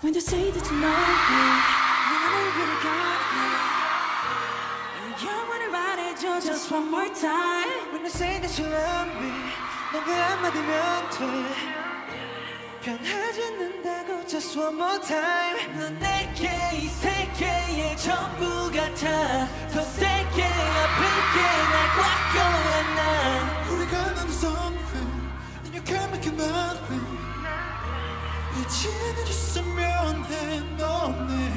When you say that you love me 나는 really got me 영원히 말해줘 just one more time When you say that you love me 넌 그 한마디면 돼 변하지 않는다고 just one more time 넌 내게 이 세계의 전부 같아 더 세게 아프게 날꽉 껴안아 우리가 나눈 something And you can't make it nothing 이제는 있으면 해 너네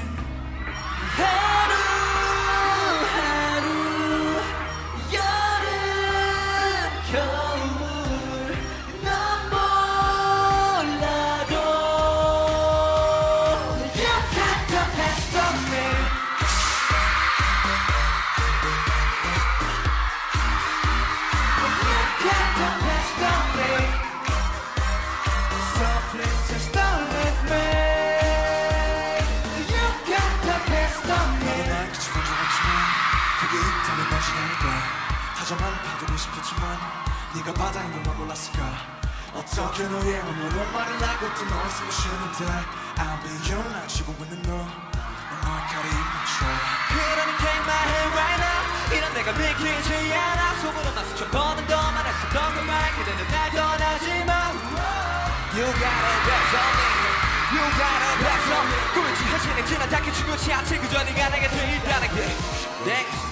그게 있다면 너지 않을까. 다정한 봐두고 싶었지만 네가 바다인 걸만 몰랐을까. 어떻게 너의 오늘은 말을 하고 또 너의 숨을 쉬는데 I'll be your light 쉬고 있는 너 날카리 맞춰. 그러니까 take my hand right now. 이런 내가 믿기지 않아. 속으로 나 번은 더 말했었던 그말 그대는 날 떠나지 마. You gotta bet on me. You gotta bet on me. 꿈을 지하신에 지나 닿기 중요치 않지 그저 네가 내게 돼 있다는 게 Next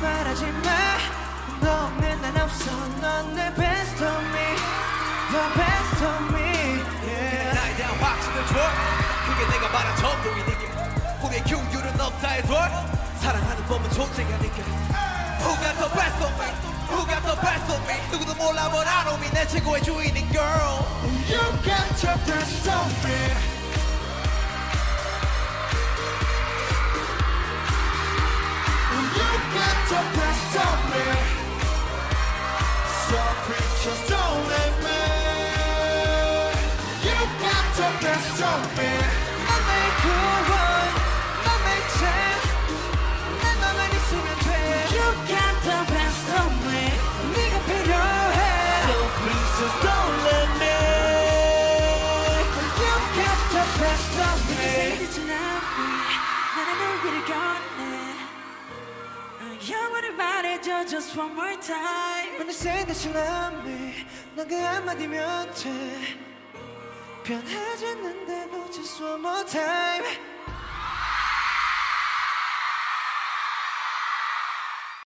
말하지 마너 없는 난 없어 넌 내 best of me The best of me yeah. 나에 대한 확신을 줘 그게 내가 말한 전부이니까 우리의 교율은 없다 해도 사랑하는 법은 존재하니까 Who got the best of me? Who got the best of me? 누구도 몰라 but I know me 내 최고의 주인인 girl You got the best of me the best of me 넌내 구원 넌내 참, 난 너만 있으면 돼 You got the best of me 네가 필요해 So please just don't let me You got the best of me 세대지 않니 나는 눈빛을 건네 영원히 말해줘 just one more time When you say that you love me 넌그 한마디면 돼 않는다고 just one more time